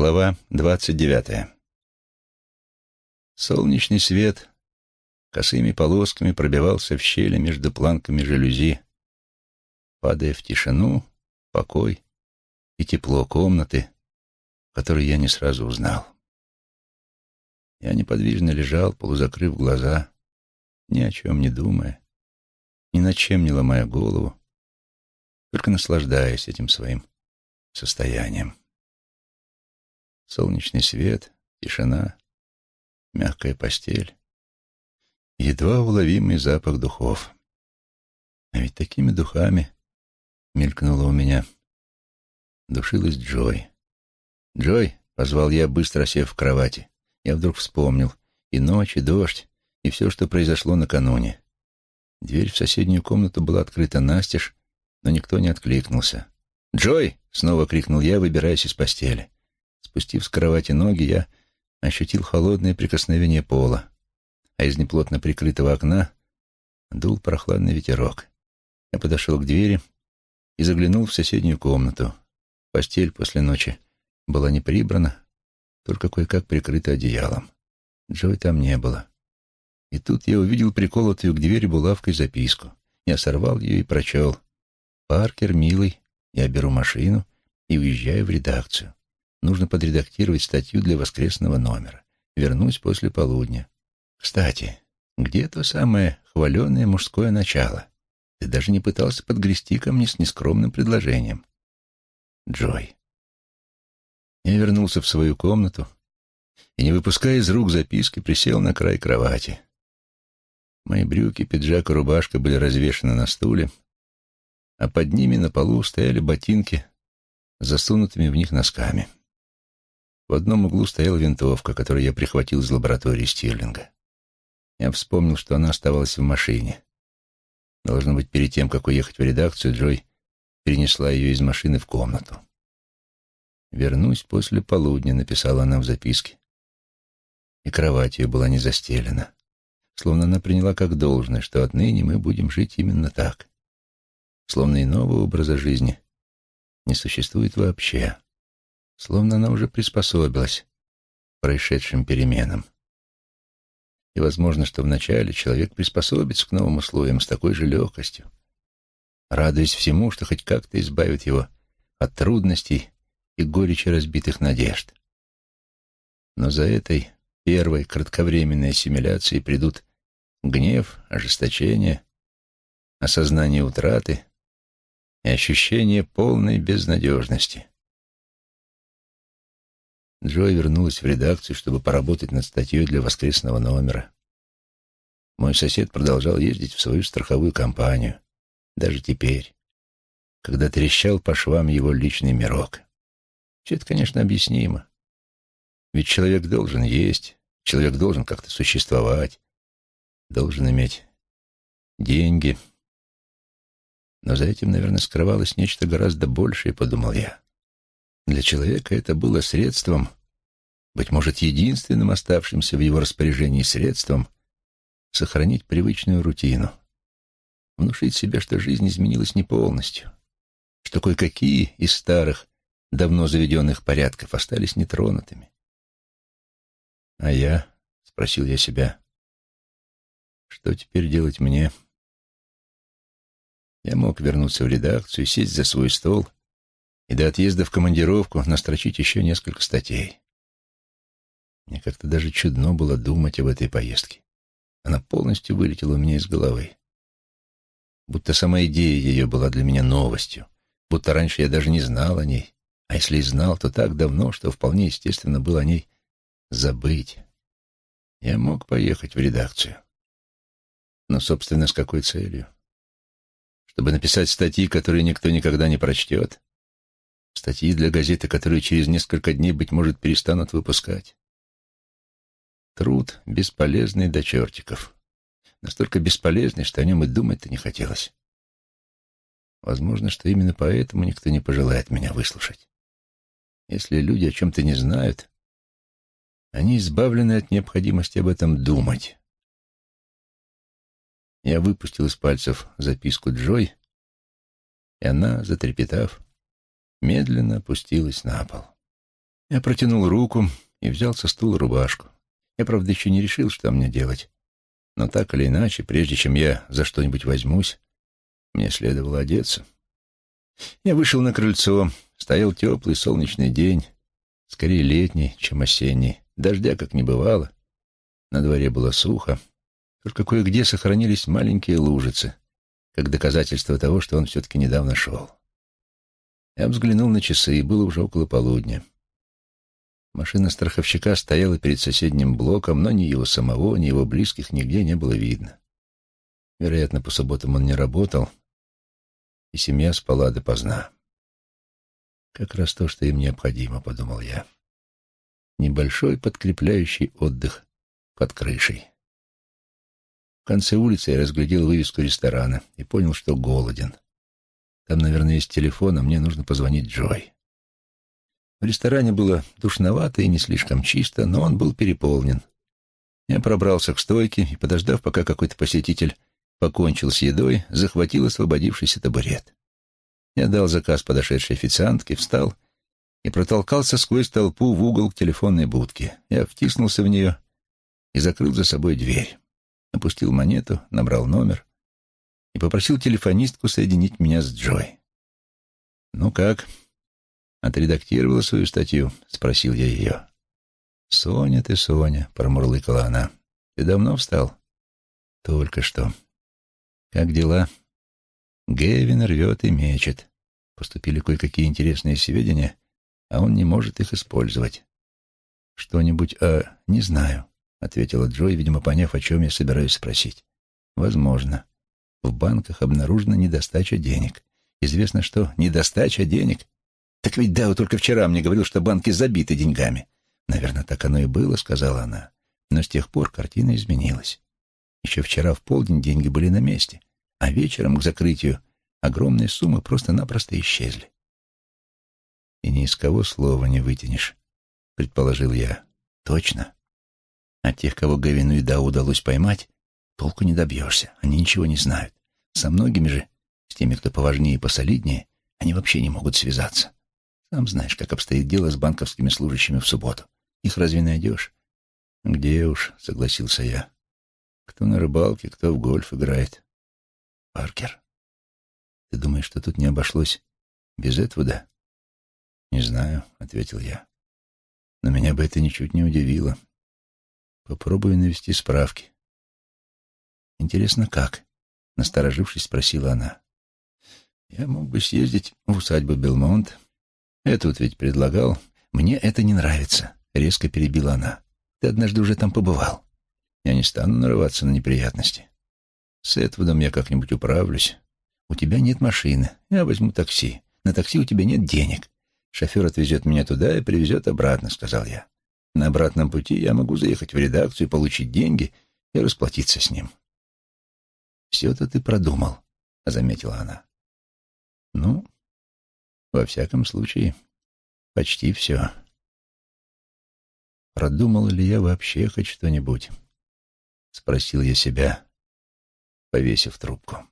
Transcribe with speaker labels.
Speaker 1: Глава двадцать девятая. Солнечный свет косыми полосками пробивался в щели между планками жалюзи, падая в тишину, покой и тепло комнаты, которую я не сразу узнал. Я неподвижно лежал, полузакрыв глаза, ни о чем не думая, ни над чем не ломая голову, только наслаждаясь этим своим состоянием. Солнечный свет, тишина, мягкая постель, едва уловимый запах духов. А ведь такими духами мелькнуло у меня. Душилась Джой. «Джой!» — позвал я, быстро сев в кровати. Я вдруг вспомнил и ночь, и дождь, и все, что произошло накануне. Дверь в соседнюю комнату была открыта настежь, но никто не откликнулся. «Джой!» — снова крикнул я, выбираясь из постели. Спустив с кровати ноги, я ощутил холодное прикосновение пола, а из неплотно прикрытого окна дул прохладный ветерок. Я подошел к двери и заглянул в соседнюю комнату. Постель после ночи была не прибрана, только кое-как прикрыта одеялом. Джой там не было. И тут я увидел приколотую к двери булавкой записку. Я сорвал ее и прочел. «Паркер, милый, я беру машину и уезжаю в редакцию. Нужно подредактировать статью для воскресного номера. Вернусь после полудня. Кстати, где то самое хваленое мужское начало? Ты даже не пытался подгрести ко мне с нескромным предложением. Джой. Я вернулся в свою комнату и, не выпуская из рук записки, присел на край кровати. Мои брюки, пиджак и рубашка были развешаны на стуле, а под ними на полу стояли ботинки с засунутыми в них носками. В одном углу стояла винтовка, которую я прихватил из лаборатории Стирлинга. Я вспомнил, что она оставалась в машине. Должно быть, перед тем, как уехать в редакцию, Джой перенесла ее из машины в комнату. «Вернусь после полудня», — написала она в записке. И кровать ее была не застелена. Словно она приняла как должное, что отныне мы будем жить именно так. Словно иного образа жизни не существует вообще. Словно она уже приспособилась к происшедшим переменам. И возможно, что вначале человек приспособится к новым условиям с такой же легкостью, радуясь всему, что хоть как-то избавит его от трудностей и горечи разбитых надежд. Но за этой первой кратковременной ассимиляцией придут гнев, ожесточение, осознание утраты и ощущение полной безнадежности. Джой вернулась в редакцию, чтобы поработать над статьей для воскресного номера. Мой сосед продолжал ездить в свою страховую компанию, даже теперь, когда трещал по швам его личный мирок. Все это, конечно, объяснимо. Ведь человек должен есть, человек должен как-то существовать, должен иметь деньги. Но за этим, наверное, скрывалось нечто гораздо большее, подумал я. Для человека это было средством, быть может, единственным оставшимся в его распоряжении средством, сохранить привычную рутину, внушить себе, что жизнь изменилась не полностью, что кое-какие из старых давно заведенных порядков остались нетронутыми. «А я?» — спросил я себя. «Что теперь делать мне?» Я мог вернуться в редакцию, сесть за свой стол и до отъезда в командировку настрочить еще несколько статей. Мне как-то даже чудно было думать об этой поездке. Она полностью вылетела у меня из головы. Будто сама идея ее была для меня новостью, будто раньше я даже не знал о ней, а если и знал, то так давно, что вполне естественно было о ней забыть. Я мог поехать в редакцию. Но, собственно, с какой целью? Чтобы написать статьи, которые никто никогда не прочтет? Статьи для газеты, которые через несколько дней, быть может, перестанут выпускать? Труд бесполезный до чертиков. Настолько бесполезный, что о нем и думать-то не хотелось. Возможно, что именно поэтому никто не пожелает меня выслушать. Если люди о чем-то не знают, они избавлены от необходимости об этом думать. Я выпустил из пальцев записку Джой, и она, затрепетав, медленно опустилась на пол. Я протянул руку и взял со стула рубашку. Я, правда, еще не решил, что мне делать. Но так или иначе, прежде чем я за что-нибудь возьмусь, мне следовало одеться. Я вышел на крыльцо. Стоял теплый солнечный день, скорее летний, чем осенний. Дождя как не бывало. На дворе было сухо. Только кое-где сохранились маленькие лужицы, как доказательство того, что он все-таки недавно шел. Я взглянул на часы, и было уже около полудня. Машина страховщика стояла перед соседним блоком, но ни его самого, ни его близких нигде не было видно. Вероятно, по субботам он не работал, и семья спала допоздна. Как раз то, что им необходимо, подумал я. Небольшой подкрепляющий отдых под крышей. В конце улицы я разглядел вывеску ресторана и понял, что голоден. Там, наверное, есть телефон, а мне нужно позвонить Джой. В ресторане было душновато и не слишком чисто, но он был переполнен. Я пробрался к стойке и, подождав, пока какой-то посетитель покончил с едой, захватил освободившийся табурет. Я дал заказ подошедшей официантке, встал и протолкался сквозь толпу в угол к телефонной будке. Я втиснулся в нее и закрыл за собой дверь. Опустил монету, набрал номер и попросил телефонистку соединить меня с Джой. «Ну как?» «Отредактировала свою статью?» — спросил я ее. «Соня ты, Соня», — промурлыкала она. «Ты давно встал?» «Только что». «Как дела?» «Гевин рвет и мечет. Поступили кое-какие интересные сведения, а он не может их использовать». «Что-нибудь, а не знаю», — ответила Джой, видимо, поняв, о чем я собираюсь спросить. «Возможно. В банках обнаружена недостача денег. Известно, что недостача денег так ведь Дао только вчера мне говорил, что банки забиты деньгами. Наверное, так оно и было, сказала она. Но с тех пор картина изменилась. Еще вчера в полдень деньги были на месте, а вечером к закрытию огромные суммы просто-напросто исчезли. И ни из кого слова не вытянешь, предположил я. Точно. От тех, кого Гавину и Дау удалось поймать, толку не добьешься, они ничего не знают. Со многими же, с теми, кто поважнее и посолиднее, они вообще не могут связаться. Сам знаешь, как обстоит дело с банковскими служащими в субботу. Их разве найдешь? Где уж, согласился я. Кто на рыбалке, кто в гольф играет. Паркер, ты думаешь, что тут не обошлось без этого, да? Не знаю, ответил я. Но меня бы это ничуть не удивило. Попробую навести справки. Интересно, как? Насторожившись, спросила она. Я мог бы съездить в усадьбу Белмонт, «Я тут ведь предлагал. Мне это не нравится», — резко перебила она. «Ты однажды уже там побывал. Я не стану нарываться на неприятности. С Этвудом я как-нибудь управлюсь. У тебя нет машины. Я возьму такси. На такси у тебя нет денег. Шофер отвезет меня туда и привезет обратно», — сказал я. «На обратном пути я могу заехать в редакцию, получить деньги и расплатиться с ним». «Все-то ты продумал», — заметила она. «Ну, во всяком случае, почти все. Продумал ли я вообще хоть что-нибудь? Спросил я себя, повесив трубку.